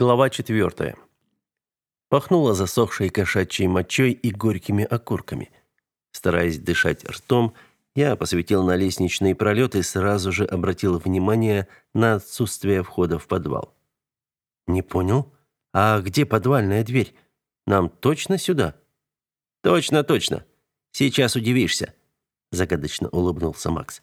Глава четвертая. Пахнуло засохшей кошачьей мочой и горькими окурками. Стараясь дышать ртом, я посветил на лестничный пролет и сразу же обратил внимание на отсутствие входа в подвал. «Не понял? А где подвальная дверь? Нам точно сюда?» «Точно, точно. Сейчас удивишься», — загадочно улыбнулся Макс.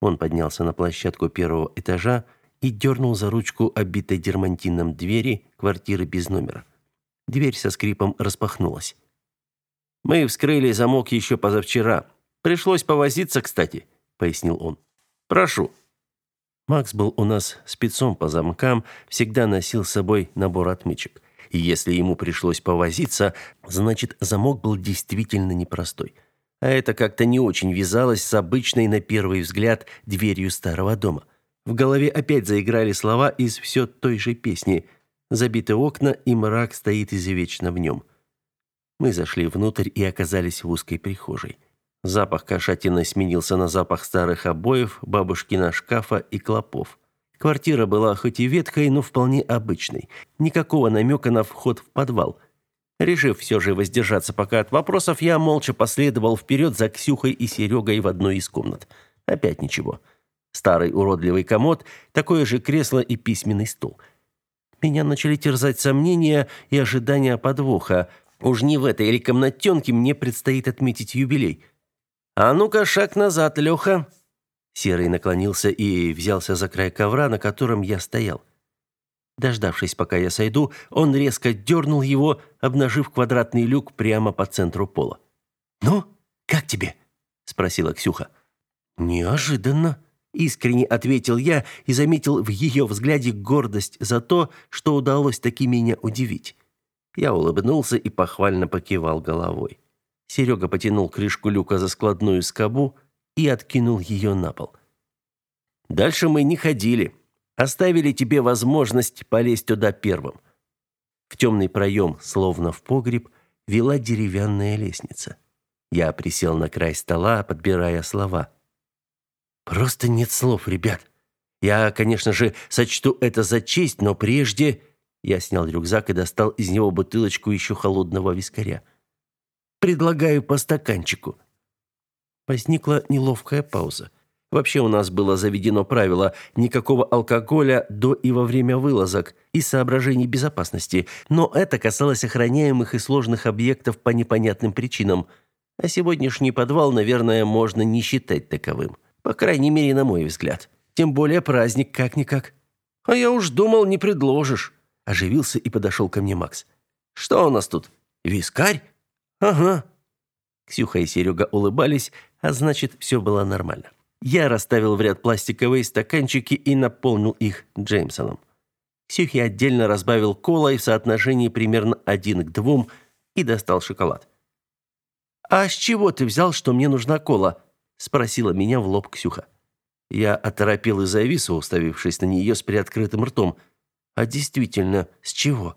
Он поднялся на площадку первого этажа, и дернул за ручку обитой дермантином двери квартиры без номера. Дверь со скрипом распахнулась. «Мы вскрыли замок еще позавчера. Пришлось повозиться, кстати», — пояснил он. «Прошу». Макс был у нас спецом по замкам, всегда носил с собой набор отмычек. И если ему пришлось повозиться, значит, замок был действительно непростой. А это как-то не очень вязалось с обычной, на первый взгляд, дверью старого дома. В голове опять заиграли слова из все той же песни. Забиты окна, и мрак стоит извечно в нем. Мы зашли внутрь и оказались в узкой прихожей. Запах кошатины сменился на запах старых обоев, бабушкина шкафа и клопов. Квартира была хоть и ветхой, но вполне обычной. Никакого намека на вход в подвал. Решив все же воздержаться пока от вопросов, я молча последовал вперед за Ксюхой и Серегой в одной из комнат. Опять ничего. Старый уродливый комод, такое же кресло и письменный стол. Меня начали терзать сомнения и ожидания подвоха. Уж не в этой или комнатенке мне предстоит отметить юбилей. «А ну-ка, шаг назад, Леха!» Серый наклонился и взялся за край ковра, на котором я стоял. Дождавшись, пока я сойду, он резко дернул его, обнажив квадратный люк прямо по центру пола. «Ну, как тебе?» – спросила Ксюха. «Неожиданно», Искренне ответил я и заметил в ее взгляде гордость за то, что удалось таки меня удивить. Я улыбнулся и похвально покивал головой. Серега потянул крышку люка за складную скобу и откинул ее на пол. Дальше мы не ходили. Оставили тебе возможность полезть туда первым. В темный проем, словно в погреб, вела деревянная лестница. Я присел на край стола, подбирая слова. Просто нет слов, ребят. Я, конечно же, сочту это за честь, но прежде я снял рюкзак и достал из него бутылочку еще холодного вискаря. Предлагаю по стаканчику. Возникла неловкая пауза. Вообще у нас было заведено правило никакого алкоголя до и во время вылазок из соображений безопасности, но это касалось охраняемых и сложных объектов по непонятным причинам. А сегодняшний подвал, наверное, можно не считать таковым. По крайней мере, на мой взгляд. Тем более праздник как-никак. А я уж думал, не предложишь. Оживился и подошел ко мне Макс. Что у нас тут? Вискарь? Ага. Ксюха и Серега улыбались, а значит, все было нормально. Я расставил в ряд пластиковые стаканчики и наполнил их Джеймсоном. Ксюхе отдельно разбавил колой в соотношении примерно один к двум и достал шоколад. «А с чего ты взял, что мне нужна кола?» Спросила меня в лоб Ксюха. Я оторопел и завис, уставившись на нее с приоткрытым ртом. А действительно, с чего?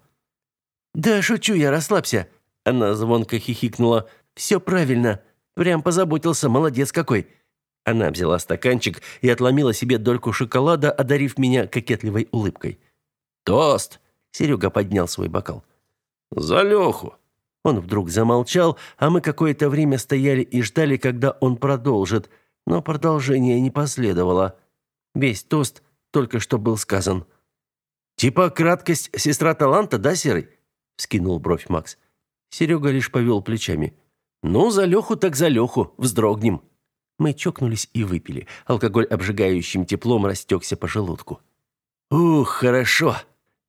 Да шучу я, расслабься. Она звонко хихикнула. «Все правильно. Прям позаботился, молодец какой. Она взяла стаканчик и отломила себе дольку шоколада, одарив меня кокетливой улыбкой. Тост. Серега поднял свой бокал. За Леху. Он вдруг замолчал, а мы какое-то время стояли и ждали, когда он продолжит, но продолжения не последовало. Весь тост только что был сказан. «Типа краткость сестра таланта, да, Серый?» — вскинул бровь Макс. Серега лишь повел плечами. «Ну, за Леху так за Леху, вздрогнем». Мы чокнулись и выпили. Алкоголь обжигающим теплом растекся по желудку. «Ух, хорошо!»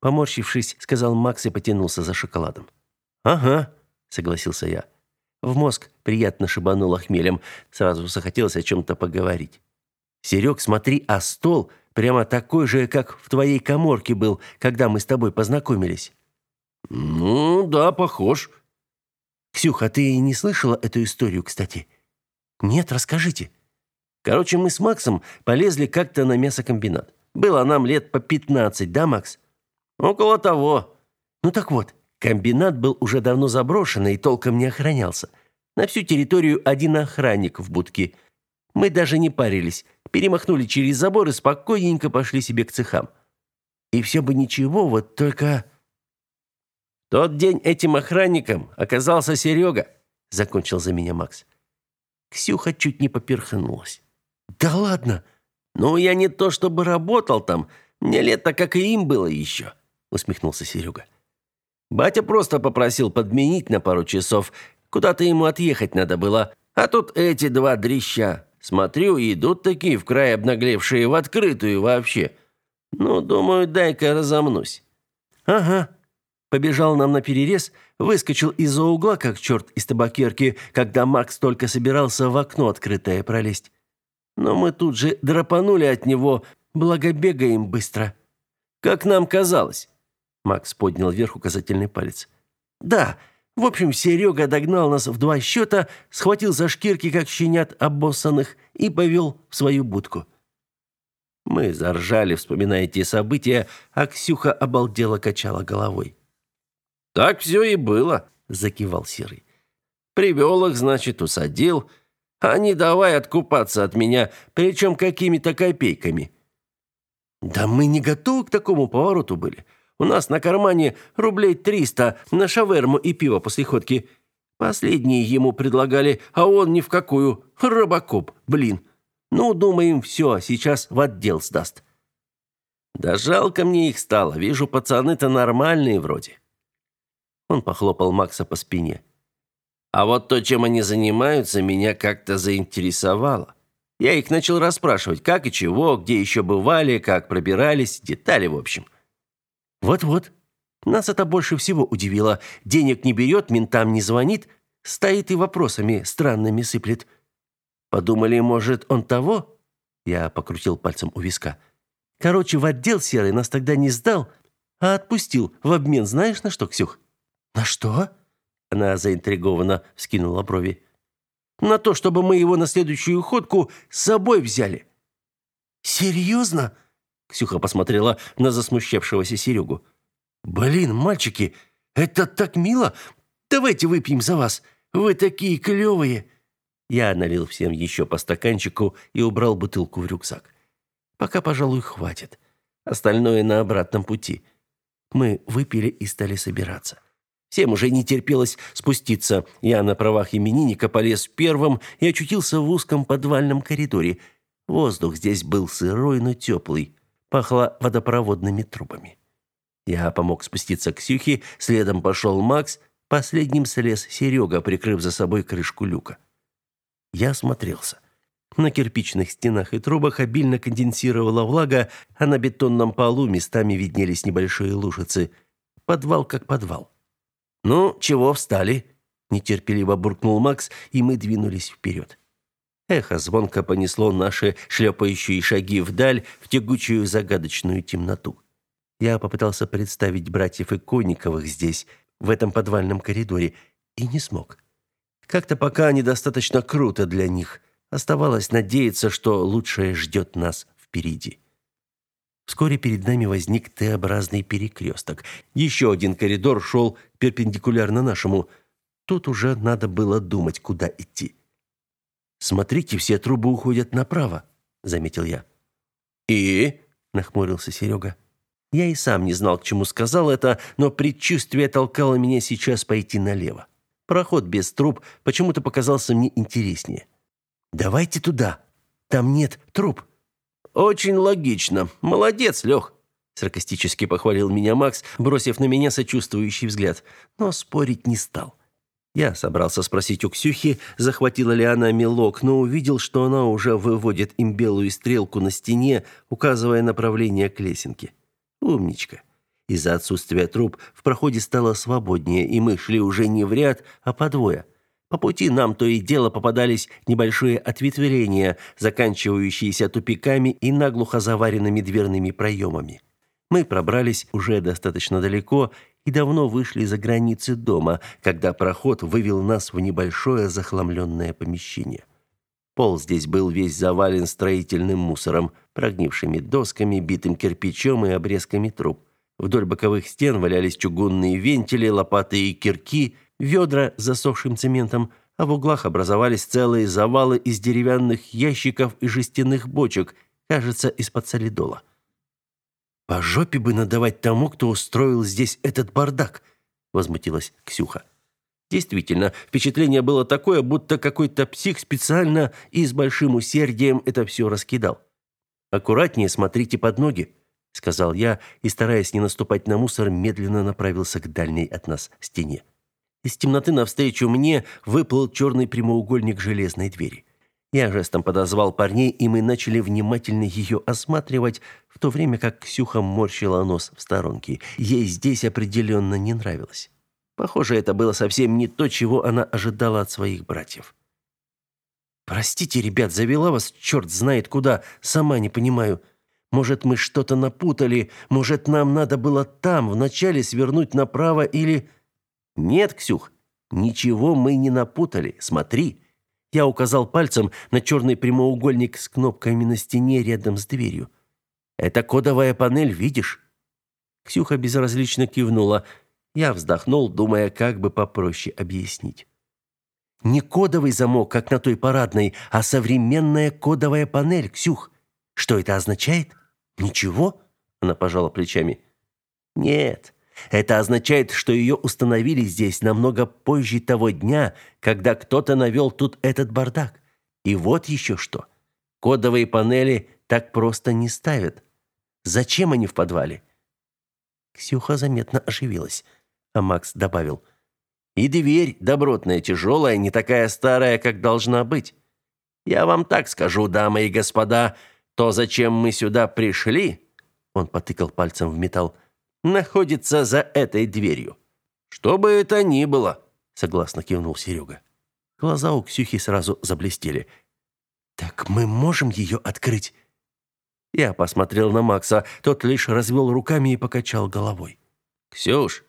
Поморщившись, сказал Макс и потянулся за шоколадом. «Ага», согласился я. В мозг приятно шибануло хмелем, сразу захотелось о чем то поговорить. Серег, смотри, а стол прямо такой же, как в твоей каморке был, когда мы с тобой познакомились. Ну, да, похож. Ксюха, ты не слышала эту историю, кстати? Нет, расскажите. Короче, мы с Максом полезли как-то на мясокомбинат. Было нам лет по пятнадцать, да, Макс? Около того. Ну так вот, Комбинат был уже давно заброшен и толком не охранялся. На всю территорию один охранник в будке. Мы даже не парились, перемахнули через забор и спокойненько пошли себе к цехам. И все бы ничего, вот только... Тот день этим охранником оказался Серега, закончил за меня Макс. Ксюха чуть не поперхнулась. Да ладно. Ну, я не то чтобы работал там, мне лето как и им было еще», — усмехнулся Серега. «Батя просто попросил подменить на пару часов. Куда-то ему отъехать надо было. А тут эти два дрища. Смотрю, идут такие в край обнаглевшие в открытую вообще. Ну, думаю, дай-ка разомнусь». «Ага». Побежал нам на перерез, выскочил из-за угла, как черт из табакерки, когда Макс только собирался в окно открытое пролезть. Но мы тут же драпанули от него, Благо бегаем быстро. Как нам казалось. Макс поднял вверх указательный палец. Да, в общем, Серега догнал нас в два счета, схватил за шкирки, как щенят обоссанных, и повел в свою будку. Мы заржали, вспоминая те события, а Ксюха обалдело качала головой. «Так все и было», — закивал Серый. «Привел их, значит, усадил, а не давай откупаться от меня, причем какими-то копейками. Да мы не готовы к такому повороту были. У нас на кармане рублей триста на шаверму и пиво после ходки. Последние ему предлагали, а он ни в какую. Робокоп, блин. Ну, думаем, все, сейчас в отдел сдаст. Да жалко мне их стало. Вижу, пацаны-то нормальные вроде. Он похлопал Макса по спине. А вот то, чем они занимаются, меня как-то заинтересовало. Я их начал расспрашивать, как и чего, где еще бывали, как пробирались, детали в общем. Вот-вот. Нас это больше всего удивило. Денег не берет, ментам не звонит, стоит и вопросами странными сыплет. Подумали, может, он того? Я покрутил пальцем у виска. Короче, в отдел серый нас тогда не сдал, а отпустил в обмен, знаешь, на что, Ксюх? На что? Она заинтригованно вскинула брови на то, чтобы мы его на следующую ходку с собой взяли. Серьезно? Ксюха посмотрела на засмущавшегося Серегу. Блин, мальчики, это так мило. Давайте выпьем за вас. Вы такие клевые. Я налил всем еще по стаканчику и убрал бутылку в рюкзак. Пока, пожалуй, хватит. Остальное на обратном пути. Мы выпили и стали собираться. Всем уже не терпелось спуститься. Я на правах именинника полез первым и очутился в узком подвальном коридоре. Воздух здесь был сырой, но теплый. Пахло водопроводными трубами. Я помог спуститься к Ксюхе, следом пошел Макс, последним слез Серега, прикрыв за собой крышку люка. Я осмотрелся. На кирпичных стенах и трубах обильно конденсировала влага, а на бетонном полу местами виднелись небольшие лужицы. Подвал как подвал. «Ну, чего встали?» – нетерпеливо буркнул Макс, и мы двинулись вперед. Эхо звонко понесло наши шлепающие шаги вдаль, в тягучую загадочную темноту. Я попытался представить братьев Иконниковых здесь, в этом подвальном коридоре, и не смог. Как-то пока недостаточно круто для них. Оставалось надеяться, что лучшее ждет нас впереди. Вскоре перед нами возник Т-образный перекресток. Еще один коридор шел перпендикулярно нашему. Тут уже надо было думать, куда идти. «Смотрите, все трубы уходят направо», — заметил я. «И?» — нахмурился Серега. Я и сам не знал, к чему сказал это, но предчувствие толкало меня сейчас пойти налево. Проход без труб почему-то показался мне интереснее. «Давайте туда. Там нет труб», «Очень логично. Молодец, Лех!» Саркастически похвалил меня Макс, бросив на меня сочувствующий взгляд, но спорить не стал. Я собрался спросить у Ксюхи, захватила ли она мелок, но увидел, что она уже выводит им белую стрелку на стене, указывая направление к лесенке. Умничка. Из-за отсутствия труб в проходе стало свободнее, и мы шли уже не в ряд, а по двое – по пути нам то и дело попадались небольшие ответвления, заканчивающиеся тупиками и наглухо заваренными дверными проемами. Мы пробрались уже достаточно далеко и давно вышли за границы дома, когда проход вывел нас в небольшое захламленное помещение. Пол здесь был весь завален строительным мусором, прогнившими досками, битым кирпичом и обрезками труб. Вдоль боковых стен валялись чугунные вентили, лопаты и кирки – ведра с засохшим цементом, а в углах образовались целые завалы из деревянных ящиков и жестяных бочек, кажется, из-под солидола. По жопе бы надавать тому, кто устроил здесь этот бардак, возмутилась Ксюха. Действительно, впечатление было такое, будто какой-то псих специально и с большим усердием это все раскидал. Аккуратнее смотрите под ноги, сказал я и стараясь не наступать на мусор, медленно направился к дальней от нас стене. Из темноты навстречу мне выплыл черный прямоугольник железной двери. Я жестом подозвал парней, и мы начали внимательно ее осматривать, в то время как Ксюха морщила нос в сторонке. Ей здесь определенно не нравилось. Похоже, это было совсем не то, чего она ожидала от своих братьев. «Простите, ребят, завела вас черт знает куда, сама не понимаю. Может, мы что-то напутали, может, нам надо было там вначале свернуть направо или...» «Нет, Ксюх, ничего мы не напутали, смотри». Я указал пальцем на черный прямоугольник с кнопками на стене рядом с дверью. «Это кодовая панель, видишь?» Ксюха безразлично кивнула. Я вздохнул, думая, как бы попроще объяснить. «Не кодовый замок, как на той парадной, а современная кодовая панель, Ксюх. Что это означает?» «Ничего?» – она пожала плечами. «Нет, это означает, что ее установили здесь намного позже того дня, когда кто-то навел тут этот бардак. И вот еще что. Кодовые панели так просто не ставят. Зачем они в подвале? Ксюха заметно оживилась, а Макс добавил: "И дверь добротная, тяжелая, не такая старая, как должна быть. Я вам так скажу, дамы и господа, то, зачем мы сюда пришли?" Он потыкал пальцем в металл находится за этой дверью. Что бы это ни было, согласно кивнул Серега. Глаза у Ксюхи сразу заблестели. Так мы можем ее открыть? Я посмотрел на Макса, тот лишь развел руками и покачал головой. Ксюш,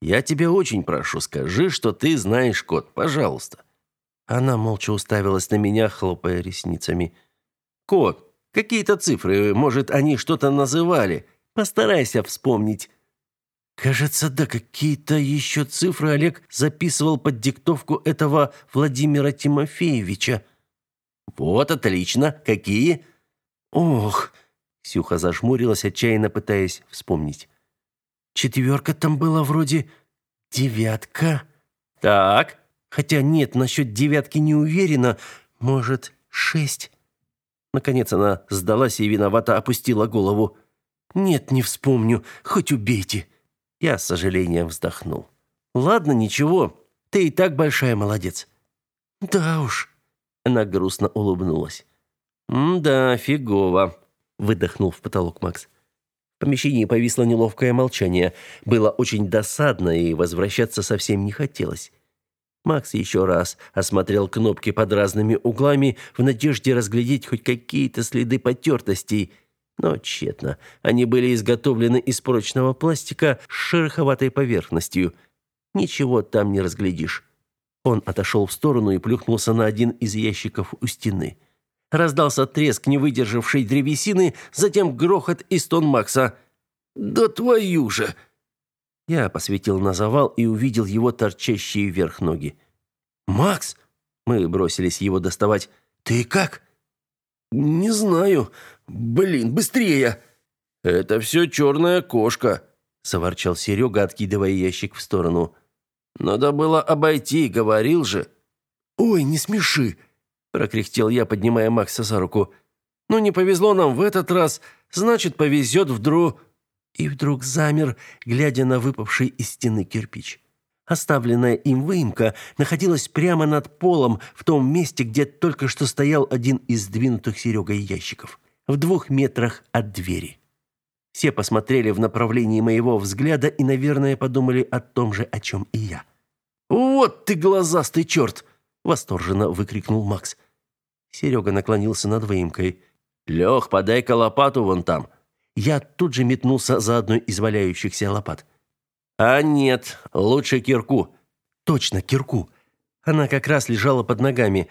я тебя очень прошу, скажи, что ты знаешь код, пожалуйста. Она молча уставилась на меня, хлопая ресницами. Код, какие-то цифры, может, они что-то называли. Постарайся вспомнить. Кажется, да, какие-то еще цифры Олег записывал под диктовку этого Владимира Тимофеевича. Вот отлично. Какие? Ох, Сюха зажмурилась, отчаянно пытаясь вспомнить. Четверка там была вроде девятка. Так, хотя нет, насчет девятки не уверена. Может, шесть. Наконец она сдалась и виновато опустила голову. Нет, не вспомню, хоть убейте. Я с сожалением вздохнул. Ладно, ничего. Ты и так большая молодец. Да уж. Она грустно улыбнулась. «Да, фигово», — выдохнул в потолок Макс. В помещении повисло неловкое молчание. Было очень досадно, и возвращаться совсем не хотелось. Макс еще раз осмотрел кнопки под разными углами в надежде разглядеть хоть какие-то следы потертостей — но тщетно. Они были изготовлены из прочного пластика с шероховатой поверхностью. Ничего там не разглядишь. Он отошел в сторону и плюхнулся на один из ящиков у стены. Раздался треск не выдержавшей древесины, затем грохот и стон Макса. «Да твою же!» Я посветил на завал и увидел его торчащие вверх ноги. «Макс!» Мы бросились его доставать. «Ты как?» «Не знаю. Блин, быстрее!» «Это все черная кошка», — заворчал Серега, откидывая ящик в сторону. «Надо было обойти, говорил же». «Ой, не смеши!» — прокряхтел я, поднимая Макса за руку. «Ну, не повезло нам в этот раз, значит, повезет вдруг...» И вдруг замер, глядя на выпавший из стены кирпич. Оставленная им выемка находилась прямо над полом, в том месте, где только что стоял один из сдвинутых Серегой ящиков, в двух метрах от двери. Все посмотрели в направлении моего взгляда и, наверное, подумали о том же, о чем и я. «Вот ты глазастый черт!» — восторженно выкрикнул Макс. Серега наклонился над выемкой. «Лех, подай-ка лопату вон там!» Я тут же метнулся за одной из валяющихся лопат. А нет, лучше кирку. Точно, кирку. Она как раз лежала под ногами.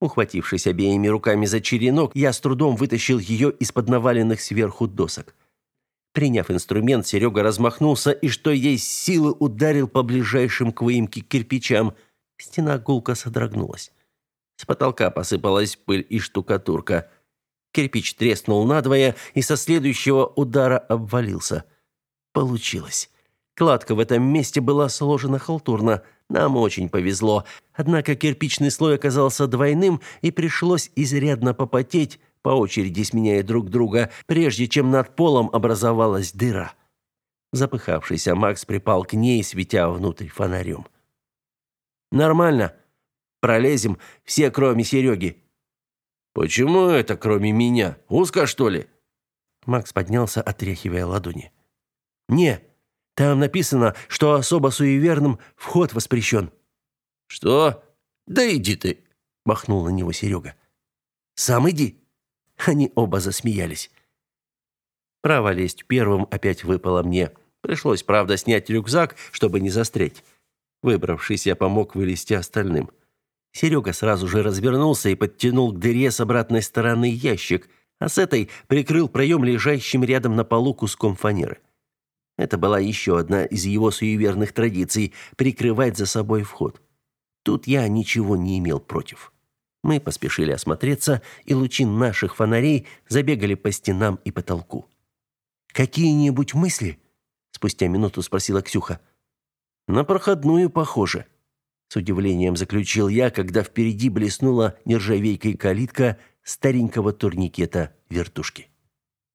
Ухватившись обеими руками за черенок, я с трудом вытащил ее из-под наваленных сверху досок. Приняв инструмент, Серега размахнулся и, что есть силы, ударил по ближайшим к выемке кирпичам. Стена гулко содрогнулась. С потолка посыпалась пыль и штукатурка. Кирпич треснул надвое и со следующего удара обвалился. Получилось. Кладка в этом месте была сложена халтурно. Нам очень повезло. Однако кирпичный слой оказался двойным, и пришлось изрядно попотеть, по очереди сменяя друг друга, прежде чем над полом образовалась дыра. Запыхавшийся Макс припал к ней, светя внутрь фонарем. «Нормально. Пролезем, все, кроме Сереги». «Почему это кроме меня? Узко, что ли?» Макс поднялся, отряхивая ладони. «Не, там написано, что особо суеверным вход воспрещен». «Что? Да иди ты!» – махнул на него Серега. «Сам иди!» Они оба засмеялись. Право лезть первым опять выпало мне. Пришлось, правда, снять рюкзак, чтобы не застрять. Выбравшись, я помог вылезти остальным. Серега сразу же развернулся и подтянул к дыре с обратной стороны ящик, а с этой прикрыл проем лежащим рядом на полу куском фанеры. Это была еще одна из его суеверных традиций – прикрывать за собой вход. Тут я ничего не имел против. Мы поспешили осмотреться, и лучи наших фонарей забегали по стенам и потолку. «Какие-нибудь мысли?» – спустя минуту спросила Ксюха. «На проходную похоже», – с удивлением заключил я, когда впереди блеснула нержавейкой калитка старенького турникета вертушки.